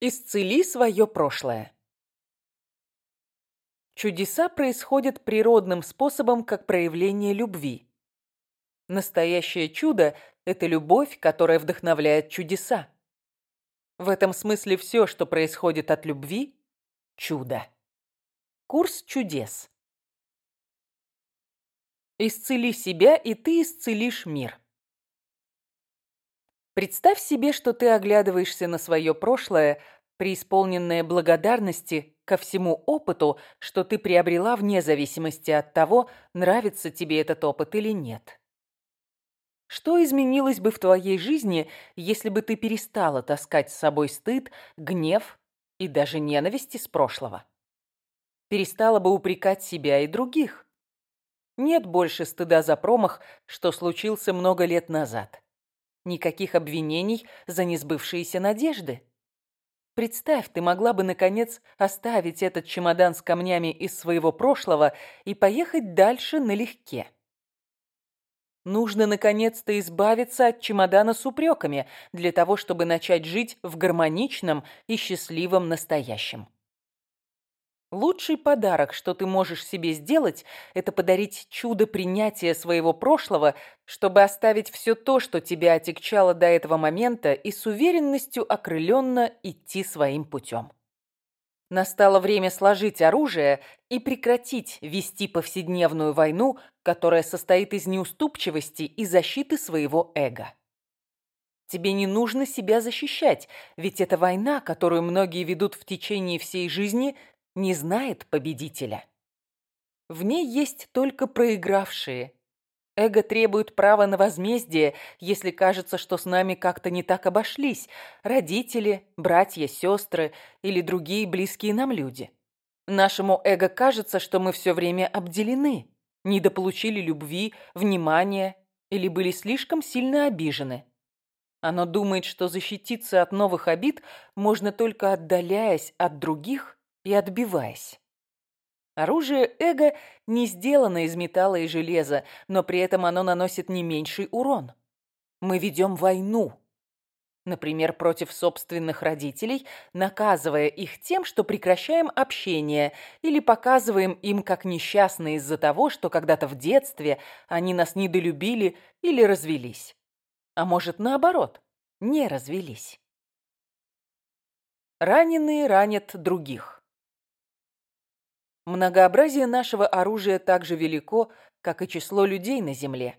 Исцели свое прошлое. Чудеса происходят природным способом как проявление любви. Настоящее чудо – это любовь, которая вдохновляет чудеса. В этом смысле все, что происходит от любви – чудо. Курс чудес. Исцели себя, и ты исцелишь мир. Представь себе, что ты оглядываешься на свое прошлое, преисполненное благодарности ко всему опыту, что ты приобрела вне зависимости от того, нравится тебе этот опыт или нет. Что изменилось бы в твоей жизни, если бы ты перестала таскать с собой стыд, гнев и даже ненависть из прошлого? Перестала бы упрекать себя и других. Нет больше стыда за промах, что случился много лет назад. Никаких обвинений за несбывшиеся надежды. Представь, ты могла бы, наконец, оставить этот чемодан с камнями из своего прошлого и поехать дальше налегке. Нужно, наконец-то, избавиться от чемодана с упреками для того, чтобы начать жить в гармоничном и счастливом настоящем. Лучший подарок, что ты можешь себе сделать, это подарить чудо принятия своего прошлого, чтобы оставить все то, что тебя отягчало до этого момента, и с уверенностью окрыленно идти своим путем. Настало время сложить оружие и прекратить вести повседневную войну, которая состоит из неуступчивости и защиты своего эго. Тебе не нужно себя защищать, ведь эта война, которую многие ведут в течение всей жизни, не знает победителя. В ней есть только проигравшие. Эго требует права на возмездие, если кажется, что с нами как-то не так обошлись родители, братья, сестры или другие близкие нам люди. Нашему эго кажется, что мы все время обделены, недополучили любви, внимания или были слишком сильно обижены. Оно думает, что защититься от новых обид можно только отдаляясь от других и отбиваясь. Оружие эго не сделано из металла и железа, но при этом оно наносит не меньший урон. Мы ведем войну. Например, против собственных родителей, наказывая их тем, что прекращаем общение или показываем им, как несчастны из-за того, что когда-то в детстве они нас недолюбили или развелись. А может, наоборот, не развелись. Раненые ранят других. Многообразие нашего оружия так же велико, как и число людей на Земле.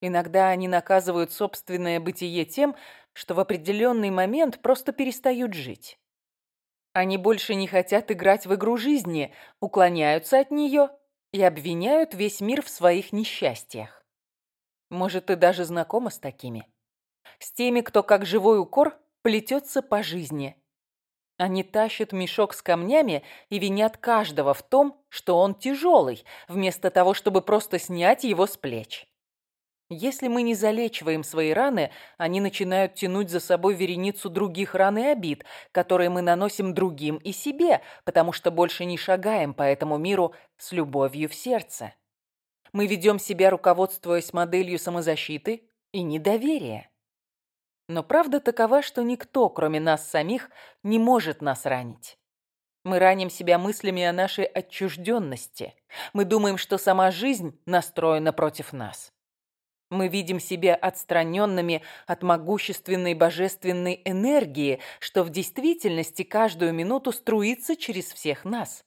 Иногда они наказывают собственное бытие тем, что в определенный момент просто перестают жить. Они больше не хотят играть в игру жизни, уклоняются от нее и обвиняют весь мир в своих несчастьях. Может, ты даже знакома с такими? С теми, кто как живой укор плетется по жизни, они тащат мешок с камнями и винят каждого в том, что он тяжелый, вместо того, чтобы просто снять его с плеч. Если мы не залечиваем свои раны, они начинают тянуть за собой вереницу других ран и обид, которые мы наносим другим и себе, потому что больше не шагаем по этому миру с любовью в сердце. Мы ведем себя, руководствуясь моделью самозащиты и недоверия. Но правда такова, что никто, кроме нас самих, не может нас ранить. Мы раним себя мыслями о нашей отчужденности. Мы думаем, что сама жизнь настроена против нас. Мы видим себя отстраненными от могущественной божественной энергии, что в действительности каждую минуту струится через всех нас.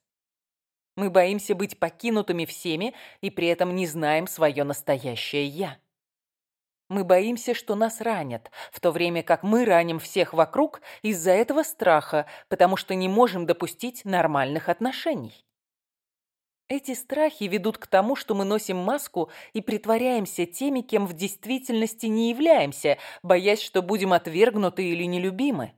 Мы боимся быть покинутыми всеми и при этом не знаем свое настоящее «я». Мы боимся, что нас ранят, в то время как мы раним всех вокруг из-за этого страха, потому что не можем допустить нормальных отношений. Эти страхи ведут к тому, что мы носим маску и притворяемся теми, кем в действительности не являемся, боясь, что будем отвергнуты или нелюбимы.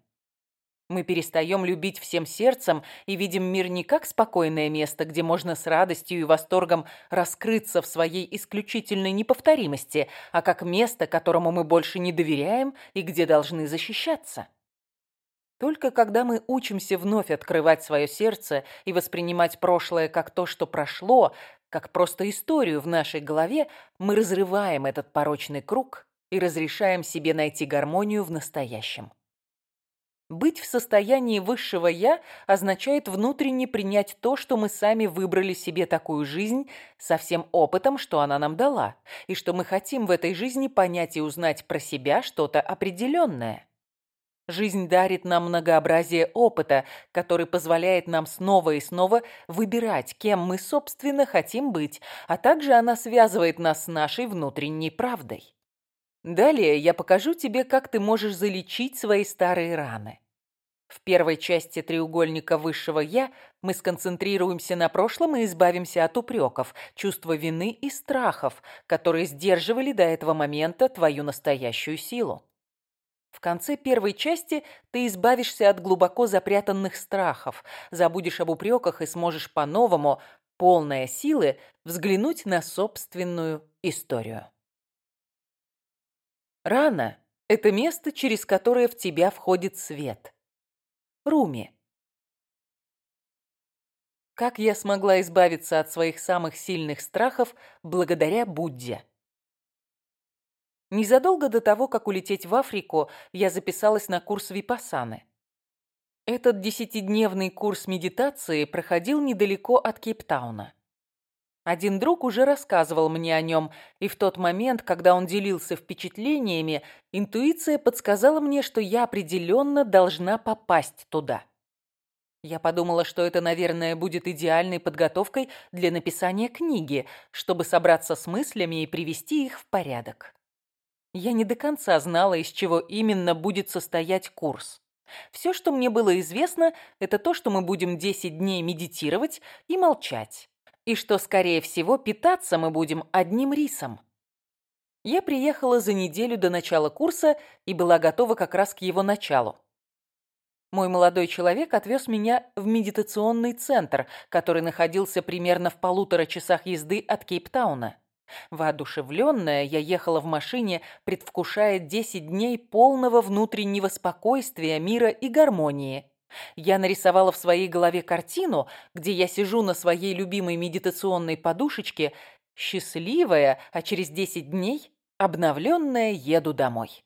Мы перестаем любить всем сердцем и видим мир не как спокойное место, где можно с радостью и восторгом раскрыться в своей исключительной неповторимости, а как место, которому мы больше не доверяем и где должны защищаться. Только когда мы учимся вновь открывать свое сердце и воспринимать прошлое как то, что прошло, как просто историю в нашей голове, мы разрываем этот порочный круг и разрешаем себе найти гармонию в настоящем. Быть в состоянии высшего «я» означает внутренне принять то, что мы сами выбрали себе такую жизнь со всем опытом, что она нам дала, и что мы хотим в этой жизни понять и узнать про себя что-то определенное. Жизнь дарит нам многообразие опыта, который позволяет нам снова и снова выбирать, кем мы, собственно, хотим быть, а также она связывает нас с нашей внутренней правдой. Далее я покажу тебе, как ты можешь залечить свои старые раны. В первой части треугольника высшего «я» мы сконцентрируемся на прошлом и избавимся от упреков, чувства вины и страхов, которые сдерживали до этого момента твою настоящую силу. В конце первой части ты избавишься от глубоко запрятанных страхов, забудешь об упреках и сможешь по-новому, полная силы, взглянуть на собственную историю. Рана – это место, через которое в тебя входит свет. Руми. Как я смогла избавиться от своих самых сильных страхов благодаря Будде? Незадолго до того, как улететь в Африку, я записалась на курс Випассаны. Этот десятидневный курс медитации проходил недалеко от Кейптауна. Один друг уже рассказывал мне о нем, и в тот момент, когда он делился впечатлениями, интуиция подсказала мне, что я определенно должна попасть туда. Я подумала, что это, наверное, будет идеальной подготовкой для написания книги, чтобы собраться с мыслями и привести их в порядок. Я не до конца знала, из чего именно будет состоять курс. Все, что мне было известно, это то, что мы будем 10 дней медитировать и молчать и что, скорее всего, питаться мы будем одним рисом. Я приехала за неделю до начала курса и была готова как раз к его началу. Мой молодой человек отвез меня в медитационный центр, который находился примерно в полутора часах езды от Кейптауна. Воодушевленная, я ехала в машине, предвкушая 10 дней полного внутреннего спокойствия, мира и гармонии – я нарисовала в своей голове картину, где я сижу на своей любимой медитационной подушечке, счастливая, а через 10 дней обновленная еду домой.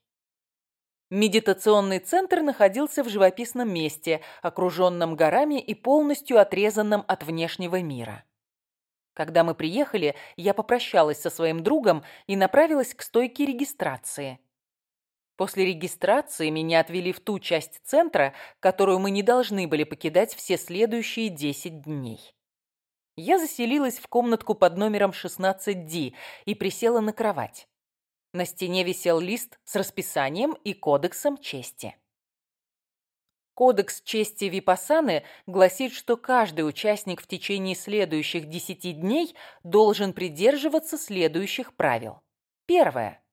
Медитационный центр находился в живописном месте, окруженном горами и полностью отрезанном от внешнего мира. Когда мы приехали, я попрощалась со своим другом и направилась к стойке регистрации. После регистрации меня отвели в ту часть центра, которую мы не должны были покидать все следующие 10 дней. Я заселилась в комнатку под номером 16D и присела на кровать. На стене висел лист с расписанием и кодексом чести. Кодекс чести Випасаны гласит, что каждый участник в течение следующих 10 дней должен придерживаться следующих правил. Первое.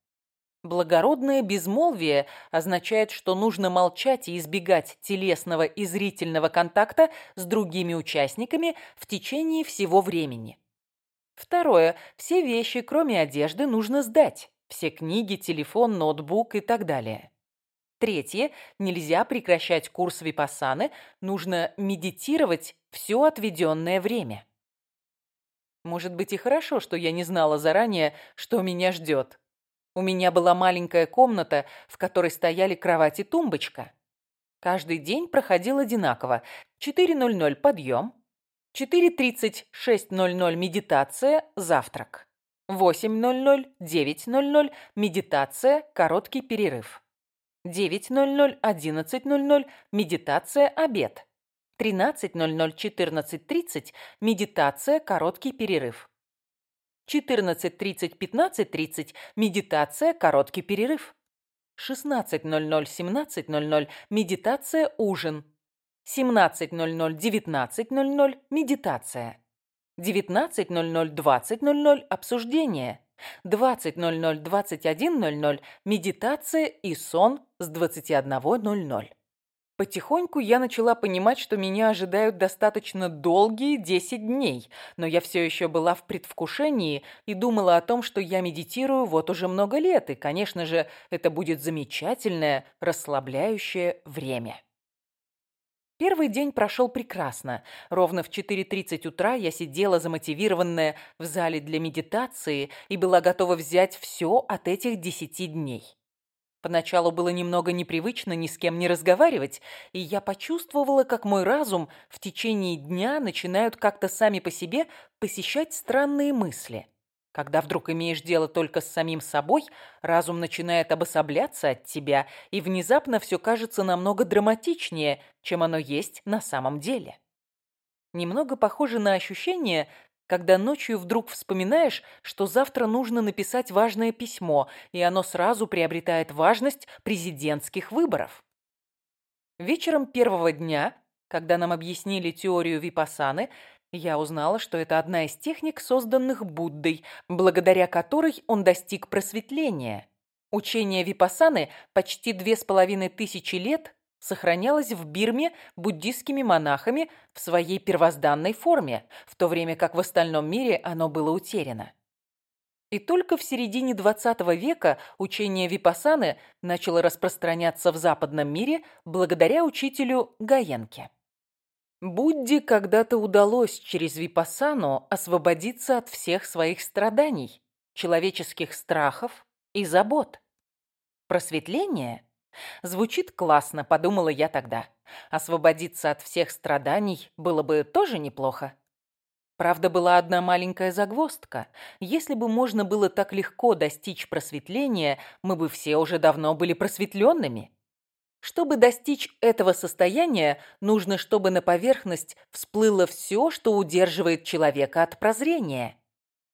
Благородное безмолвие означает, что нужно молчать и избегать телесного и зрительного контакта с другими участниками в течение всего времени. Второе. Все вещи, кроме одежды, нужно сдать. Все книги, телефон, ноутбук и так далее. Третье. Нельзя прекращать курс випассаны, нужно медитировать все отведенное время. Может быть и хорошо, что я не знала заранее, что меня ждет. У меня была маленькая комната, в которой стояли кровать и тумбочка. Каждый день проходил одинаково. 4.00 подъем, 4.36.00 медитация, завтрак. 8.00, 9.00 медитация, короткий перерыв. 9.00, 11.00 медитация, обед. 13.00, 14.30 медитация, короткий перерыв. 14.30, 15.30 – медитация, короткий перерыв. 16.00, 17.00 – медитация, ужин. 17.00, 19.00 – медитация. 19.00, 20.00 – обсуждение. 20.00, 21.00 – медитация и сон с 21.00. Потихоньку я начала понимать, что меня ожидают достаточно долгие 10 дней, но я все еще была в предвкушении и думала о том, что я медитирую вот уже много лет, и, конечно же, это будет замечательное, расслабляющее время. Первый день прошел прекрасно. Ровно в 4.30 утра я сидела замотивированная в зале для медитации и была готова взять все от этих 10 дней. Поначалу было немного непривычно ни с кем не разговаривать, и я почувствовала, как мой разум в течение дня начинают как-то сами по себе посещать странные мысли. Когда вдруг имеешь дело только с самим собой, разум начинает обособляться от тебя, и внезапно все кажется намного драматичнее, чем оно есть на самом деле. Немного похоже на ощущение, когда ночью вдруг вспоминаешь, что завтра нужно написать важное письмо, и оно сразу приобретает важность президентских выборов. Вечером первого дня, когда нам объяснили теорию Випасаны, я узнала, что это одна из техник, созданных Буддой, благодаря которой он достиг просветления. Учение Випасаны почти две с половиной тысячи лет сохранялась в Бирме буддистскими монахами в своей первозданной форме, в то время как в остальном мире оно было утеряно. И только в середине XX века учение Випасаны начало распространяться в западном мире благодаря учителю Гаенке. Будде когда-то удалось через Випасану освободиться от всех своих страданий, человеческих страхов и забот. Просветление – Звучит классно, подумала я тогда. Освободиться от всех страданий было бы тоже неплохо. Правда, была одна маленькая загвоздка. Если бы можно было так легко достичь просветления, мы бы все уже давно были просветленными. Чтобы достичь этого состояния, нужно, чтобы на поверхность всплыло все, что удерживает человека от прозрения.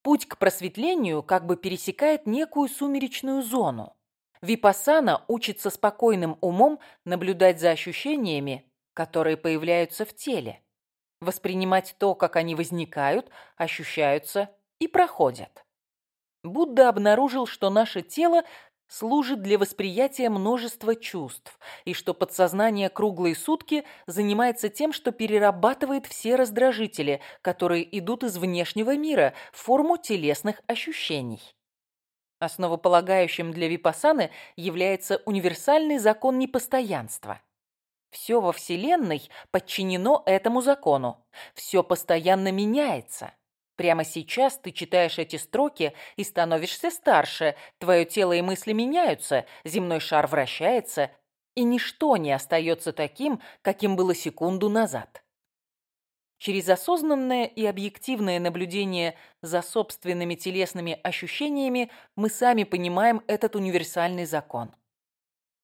Путь к просветлению как бы пересекает некую сумеречную зону. Випасана учится спокойным умом наблюдать за ощущениями, которые появляются в теле, воспринимать то, как они возникают, ощущаются и проходят. Будда обнаружил, что наше тело служит для восприятия множества чувств, и что подсознание круглые сутки занимается тем, что перерабатывает все раздражители, которые идут из внешнего мира, в форму телесных ощущений. Основополагающим для Випасаны является универсальный закон непостоянства. Все во Вселенной подчинено этому закону. Все постоянно меняется. Прямо сейчас ты читаешь эти строки и становишься старше, твое тело и мысли меняются, земной шар вращается, и ничто не остается таким, каким было секунду назад. Через осознанное и объективное наблюдение за собственными телесными ощущениями мы сами понимаем этот универсальный закон.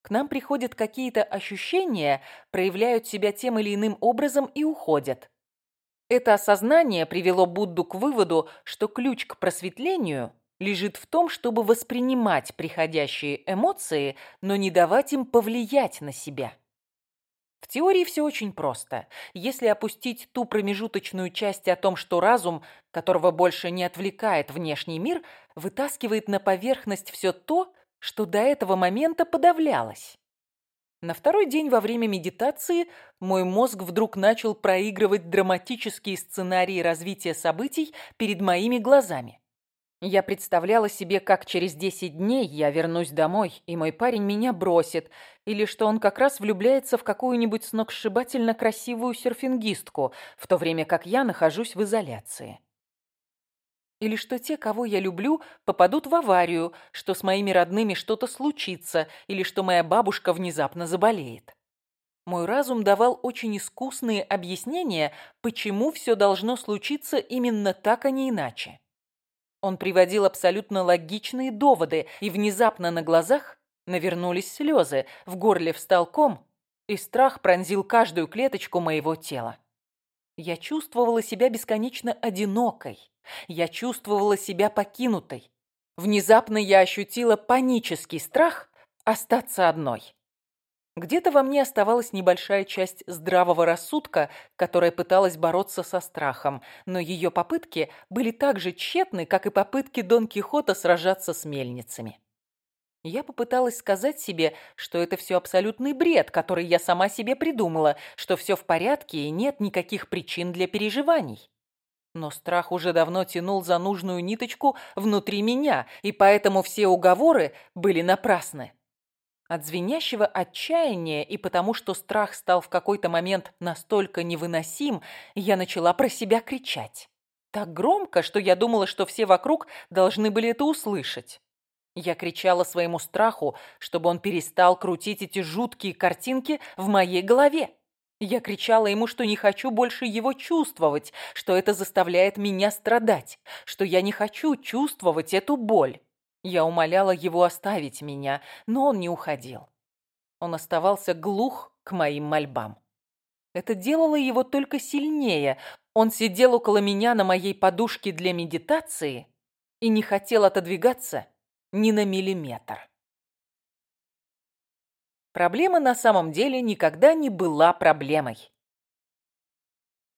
К нам приходят какие-то ощущения, проявляют себя тем или иным образом и уходят. Это осознание привело Будду к выводу, что ключ к просветлению лежит в том, чтобы воспринимать приходящие эмоции, но не давать им повлиять на себя. В теории все очень просто. Если опустить ту промежуточную часть о том, что разум, которого больше не отвлекает внешний мир, вытаскивает на поверхность все то, что до этого момента подавлялось. На второй день во время медитации мой мозг вдруг начал проигрывать драматические сценарии развития событий перед моими глазами. Я представляла себе, как через 10 дней я вернусь домой, и мой парень меня бросит, или что он как раз влюбляется в какую-нибудь сногсшибательно красивую серфингистку, в то время как я нахожусь в изоляции. Или что те, кого я люблю, попадут в аварию, что с моими родными что-то случится, или что моя бабушка внезапно заболеет. Мой разум давал очень искусные объяснения, почему все должно случиться именно так, а не иначе. Он приводил абсолютно логичные доводы, и внезапно на глазах навернулись слезы, в горле встал ком, и страх пронзил каждую клеточку моего тела. Я чувствовала себя бесконечно одинокой. Я чувствовала себя покинутой. Внезапно я ощутила панический страх остаться одной. Где-то во мне оставалась небольшая часть здравого рассудка, которая пыталась бороться со страхом, но ее попытки были так же тщетны, как и попытки Дон Кихота сражаться с мельницами. Я попыталась сказать себе, что это все абсолютный бред, который я сама себе придумала, что все в порядке и нет никаких причин для переживаний. Но страх уже давно тянул за нужную ниточку внутри меня, и поэтому все уговоры были напрасны. От звенящего отчаяния и потому, что страх стал в какой-то момент настолько невыносим, я начала про себя кричать. Так громко, что я думала, что все вокруг должны были это услышать. Я кричала своему страху, чтобы он перестал крутить эти жуткие картинки в моей голове. Я кричала ему, что не хочу больше его чувствовать, что это заставляет меня страдать, что я не хочу чувствовать эту боль. Я умоляла его оставить меня, но он не уходил. Он оставался глух к моим мольбам. Это делало его только сильнее. Он сидел около меня на моей подушке для медитации и не хотел отодвигаться ни на миллиметр. Проблема на самом деле никогда не была проблемой.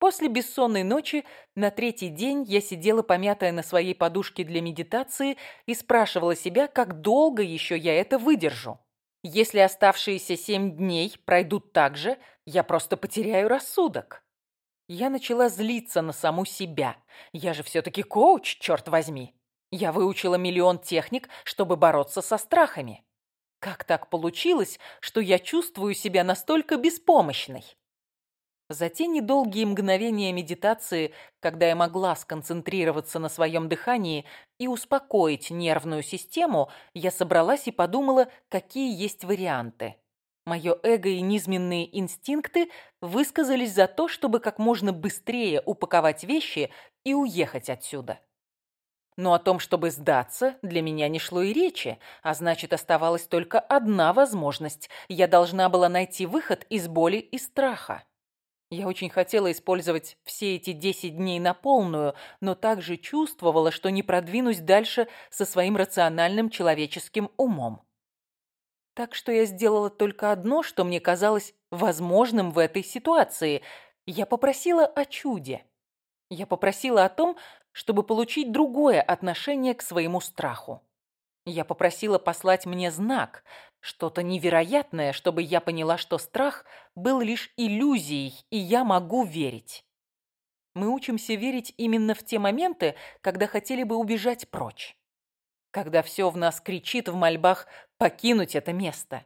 После бессонной ночи на третий день я сидела помятая на своей подушке для медитации и спрашивала себя, как долго еще я это выдержу. Если оставшиеся семь дней пройдут так же, я просто потеряю рассудок. Я начала злиться на саму себя. Я же все-таки коуч, черт возьми. Я выучила миллион техник, чтобы бороться со страхами. Как так получилось, что я чувствую себя настолько беспомощной? За те недолгие мгновения медитации, когда я могла сконцентрироваться на своем дыхании и успокоить нервную систему, я собралась и подумала, какие есть варианты. Мое эго и низменные инстинкты высказались за то, чтобы как можно быстрее упаковать вещи и уехать отсюда. Но о том, чтобы сдаться, для меня не шло и речи, а значит, оставалась только одна возможность. Я должна была найти выход из боли и страха. Я очень хотела использовать все эти 10 дней на полную, но также чувствовала, что не продвинусь дальше со своим рациональным человеческим умом. Так что я сделала только одно, что мне казалось возможным в этой ситуации. Я попросила о чуде. Я попросила о том, чтобы получить другое отношение к своему страху. Я попросила послать мне знак, что-то невероятное, чтобы я поняла, что страх был лишь иллюзией, и я могу верить. Мы учимся верить именно в те моменты, когда хотели бы убежать прочь. Когда все в нас кричит в мольбах покинуть это место.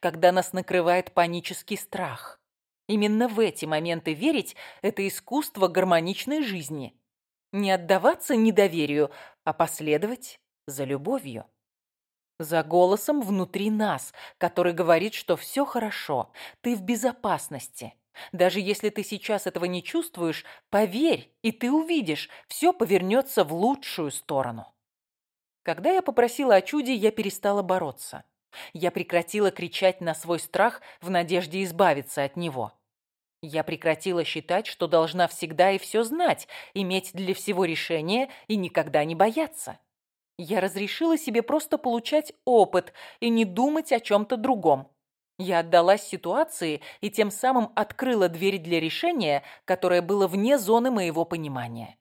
Когда нас накрывает панический страх. Именно в эти моменты верить – это искусство гармоничной жизни. Не отдаваться недоверию, а последовать за любовью. За голосом внутри нас, который говорит, что все хорошо, ты в безопасности. Даже если ты сейчас этого не чувствуешь, поверь, и ты увидишь, все повернется в лучшую сторону. Когда я попросила о чуде, я перестала бороться. Я прекратила кричать на свой страх в надежде избавиться от него. Я прекратила считать, что должна всегда и все знать, иметь для всего решение и никогда не бояться. Я разрешила себе просто получать опыт и не думать о чем-то другом. Я отдалась ситуации и тем самым открыла дверь для решения, которое было вне зоны моего понимания.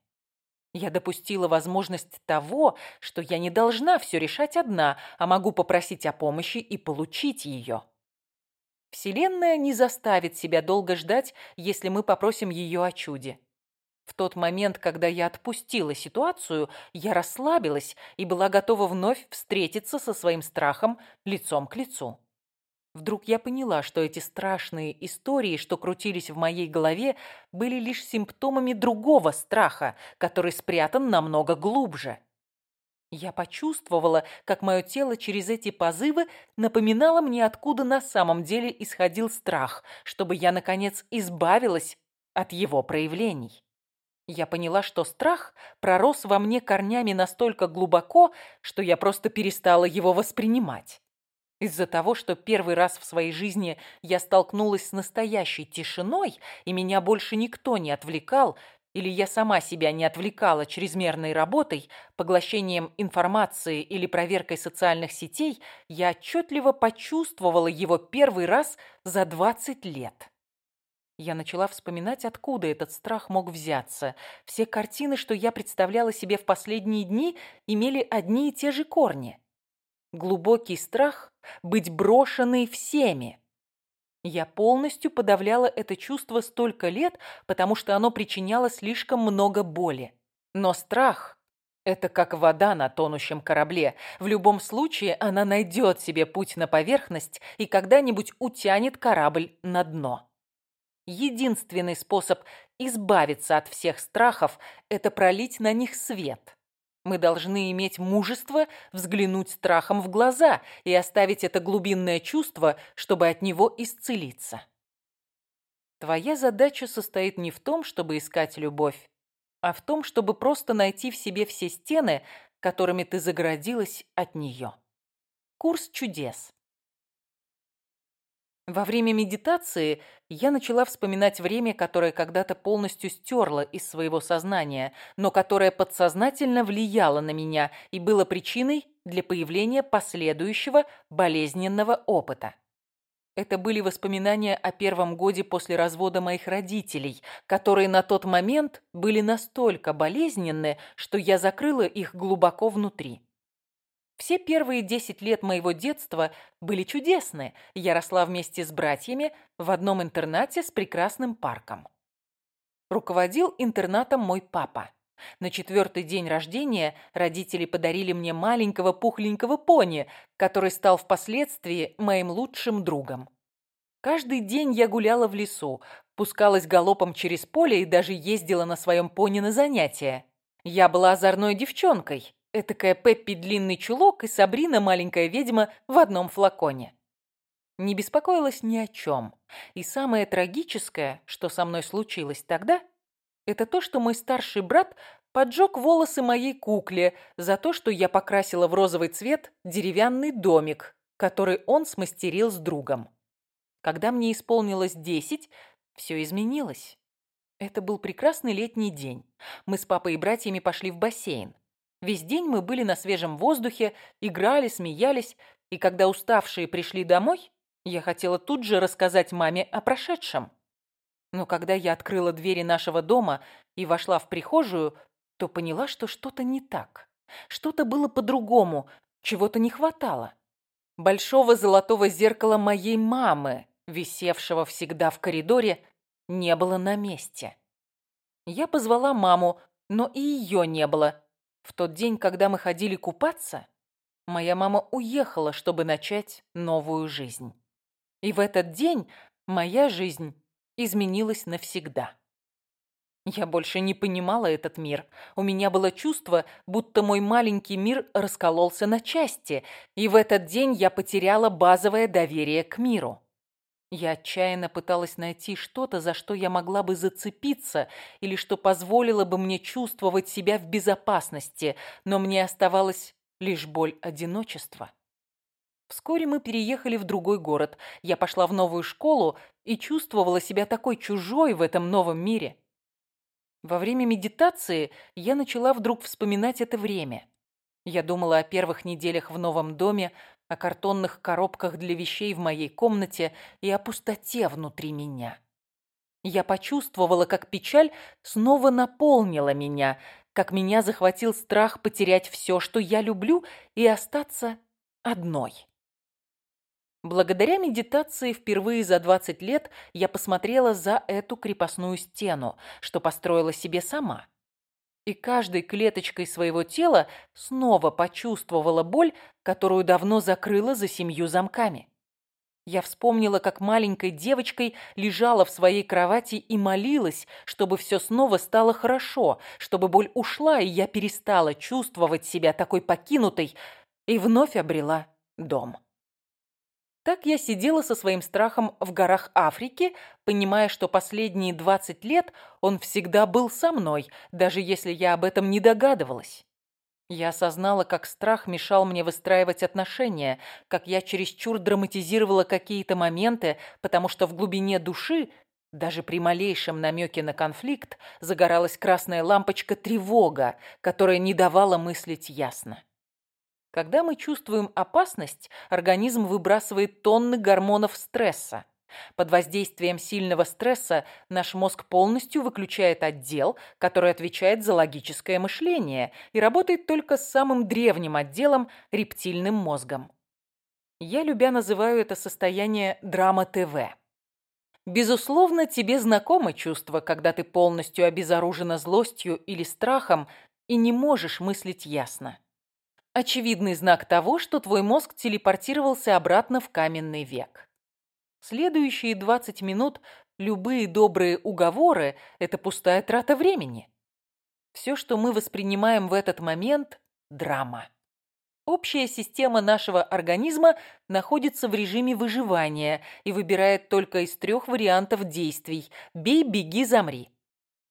Я допустила возможность того, что я не должна все решать одна, а могу попросить о помощи и получить ее. Вселенная не заставит себя долго ждать, если мы попросим ее о чуде. В тот момент, когда я отпустила ситуацию, я расслабилась и была готова вновь встретиться со своим страхом лицом к лицу. Вдруг я поняла, что эти страшные истории, что крутились в моей голове, были лишь симптомами другого страха, который спрятан намного глубже. Я почувствовала, как мое тело через эти позывы напоминало мне, откуда на самом деле исходил страх, чтобы я, наконец, избавилась от его проявлений. Я поняла, что страх пророс во мне корнями настолько глубоко, что я просто перестала его воспринимать. Из-за того, что первый раз в своей жизни я столкнулась с настоящей тишиной, и меня больше никто не отвлекал, или я сама себя не отвлекала чрезмерной работой, поглощением информации или проверкой социальных сетей, я отчетливо почувствовала его первый раз за 20 лет. Я начала вспоминать, откуда этот страх мог взяться. Все картины, что я представляла себе в последние дни, имели одни и те же корни. Глубокий страх быть брошенной всеми. Я полностью подавляла это чувство столько лет, потому что оно причиняло слишком много боли. Но страх – это как вода на тонущем корабле. В любом случае она найдет себе путь на поверхность и когда-нибудь утянет корабль на дно. Единственный способ избавиться от всех страхов – это пролить на них свет. Мы должны иметь мужество взглянуть страхом в глаза и оставить это глубинное чувство, чтобы от него исцелиться. Твоя задача состоит не в том, чтобы искать любовь, а в том, чтобы просто найти в себе все стены, которыми ты загородилась от нее. Курс чудес. Во время медитации я начала вспоминать время, которое когда-то полностью стерло из своего сознания, но которое подсознательно влияло на меня и было причиной для появления последующего болезненного опыта. Это были воспоминания о первом годе после развода моих родителей, которые на тот момент были настолько болезненны, что я закрыла их глубоко внутри. Все первые 10 лет моего детства были чудесны. Я росла вместе с братьями в одном интернате с прекрасным парком. Руководил интернатом мой папа. На четвертый день рождения родители подарили мне маленького пухленького пони, который стал впоследствии моим лучшим другом. Каждый день я гуляла в лесу, пускалась галопом через поле и даже ездила на своем пони на занятия. Я была озорной девчонкой. Этакая Пеппи длинный чулок и Сабрина маленькая ведьма в одном флаконе. Не беспокоилась ни о чем. И самое трагическое, что со мной случилось тогда, это то, что мой старший брат поджег волосы моей кукле за то, что я покрасила в розовый цвет деревянный домик, который он смастерил с другом. Когда мне исполнилось десять, все изменилось. Это был прекрасный летний день. Мы с папой и братьями пошли в бассейн. Весь день мы были на свежем воздухе, играли, смеялись, и когда уставшие пришли домой, я хотела тут же рассказать маме о прошедшем. Но когда я открыла двери нашего дома и вошла в прихожую, то поняла, что что-то не так. Что-то было по-другому, чего-то не хватало. Большого золотого зеркала моей мамы, висевшего всегда в коридоре, не было на месте. Я позвала маму, но и ее не было. В тот день, когда мы ходили купаться, моя мама уехала, чтобы начать новую жизнь. И в этот день моя жизнь изменилась навсегда. Я больше не понимала этот мир. У меня было чувство, будто мой маленький мир раскололся на части, и в этот день я потеряла базовое доверие к миру. Я отчаянно пыталась найти что-то, за что я могла бы зацепиться или что позволило бы мне чувствовать себя в безопасности, но мне оставалась лишь боль одиночества. Вскоре мы переехали в другой город. Я пошла в новую школу и чувствовала себя такой чужой в этом новом мире. Во время медитации я начала вдруг вспоминать это время. Я думала о первых неделях в новом доме, о картонных коробках для вещей в моей комнате и о пустоте внутри меня. Я почувствовала, как печаль снова наполнила меня, как меня захватил страх потерять все, что я люблю, и остаться одной. Благодаря медитации впервые за 20 лет я посмотрела за эту крепостную стену, что построила себе сама – и каждой клеточкой своего тела снова почувствовала боль, которую давно закрыла за семью замками. Я вспомнила, как маленькой девочкой лежала в своей кровати и молилась, чтобы все снова стало хорошо, чтобы боль ушла, и я перестала чувствовать себя такой покинутой и вновь обрела дом. Так я сидела со своим страхом в горах Африки, понимая, что последние 20 лет он всегда был со мной, даже если я об этом не догадывалась. Я осознала, как страх мешал мне выстраивать отношения, как я чересчур драматизировала какие-то моменты, потому что в глубине души, даже при малейшем намеке на конфликт, загоралась красная лампочка тревога, которая не давала мыслить ясно. Когда мы чувствуем опасность, организм выбрасывает тонны гормонов стресса. Под воздействием сильного стресса наш мозг полностью выключает отдел, который отвечает за логическое мышление и работает только с самым древним отделом – рептильным мозгом. Я любя называю это состояние «драма ТВ». Безусловно, тебе знакомо чувство, когда ты полностью обезоружена злостью или страхом и не можешь мыслить ясно. Очевидный знак того, что твой мозг телепортировался обратно в каменный век. Следующие 20 минут любые добрые уговоры – это пустая трата времени. Все, что мы воспринимаем в этот момент – драма. Общая система нашего организма находится в режиме выживания и выбирает только из трех вариантов действий – бей, беги, замри.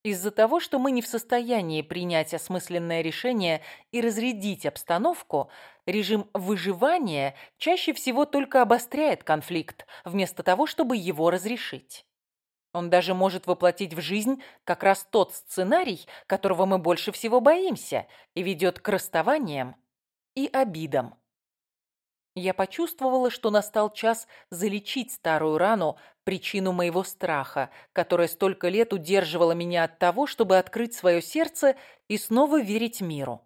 Из-за того, что мы не в состоянии принять осмысленное решение и разрядить обстановку, режим выживания чаще всего только обостряет конфликт, вместо того, чтобы его разрешить. Он даже может воплотить в жизнь как раз тот сценарий, которого мы больше всего боимся, и ведет к расставаниям и обидам. Я почувствовала, что настал час залечить старую рану, причину моего страха, которая столько лет удерживала меня от того, чтобы открыть свое сердце и снова верить миру.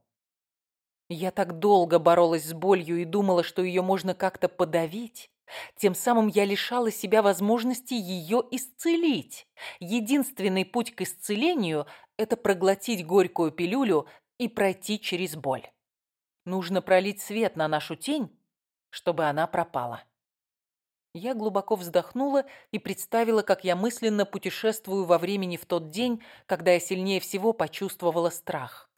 Я так долго боролась с болью и думала, что ее можно как-то подавить. Тем самым я лишала себя возможности ее исцелить. Единственный путь к исцелению – это проглотить горькую пилюлю и пройти через боль. Нужно пролить свет на нашу тень, чтобы она пропала. Я глубоко вздохнула и представила, как я мысленно путешествую во времени в тот день, когда я сильнее всего почувствовала страх.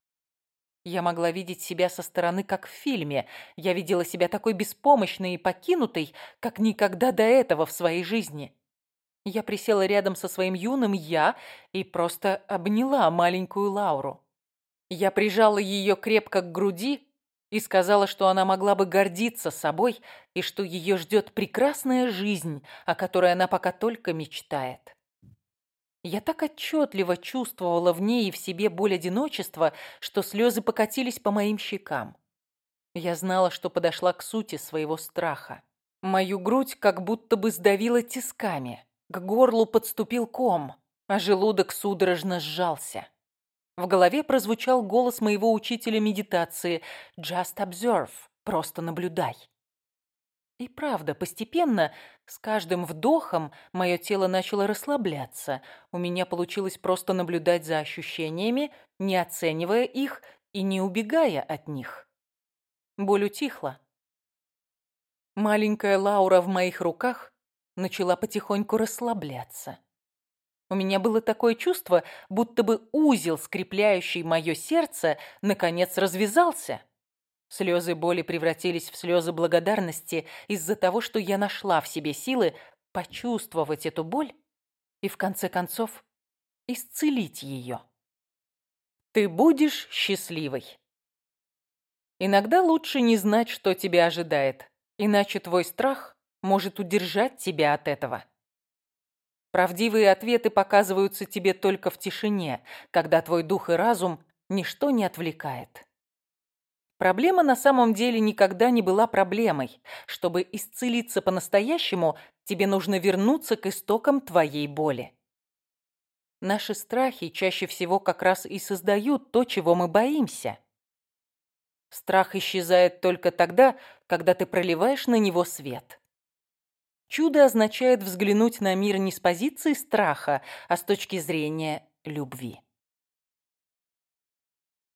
Я могла видеть себя со стороны, как в фильме. Я видела себя такой беспомощной и покинутой, как никогда до этого в своей жизни. Я присела рядом со своим юным «я» и просто обняла маленькую Лауру. Я прижала ее крепко к груди, и сказала, что она могла бы гордиться собой и что ее ждет прекрасная жизнь, о которой она пока только мечтает. Я так отчетливо чувствовала в ней и в себе боль одиночества, что слезы покатились по моим щекам. Я знала, что подошла к сути своего страха. Мою грудь как будто бы сдавило тисками, к горлу подступил ком, а желудок судорожно сжался. В голове прозвучал голос моего учителя медитации «Just observe», «Просто наблюдай». И правда, постепенно, с каждым вдохом, мое тело начало расслабляться. У меня получилось просто наблюдать за ощущениями, не оценивая их и не убегая от них. Боль утихла. Маленькая Лаура в моих руках начала потихоньку расслабляться. У меня было такое чувство, будто бы узел, скрепляющий мое сердце, наконец развязался. Слезы боли превратились в слезы благодарности из-за того, что я нашла в себе силы почувствовать эту боль и, в конце концов, исцелить ее. Ты будешь счастливой. Иногда лучше не знать, что тебя ожидает, иначе твой страх может удержать тебя от этого правдивые ответы показываются тебе только в тишине, когда твой дух и разум ничто не отвлекает. Проблема на самом деле никогда не была проблемой. Чтобы исцелиться по-настоящему, тебе нужно вернуться к истокам твоей боли. Наши страхи чаще всего как раз и создают то, чего мы боимся. Страх исчезает только тогда, когда ты проливаешь на него свет. Чудо означает взглянуть на мир не с позиции страха, а с точки зрения любви.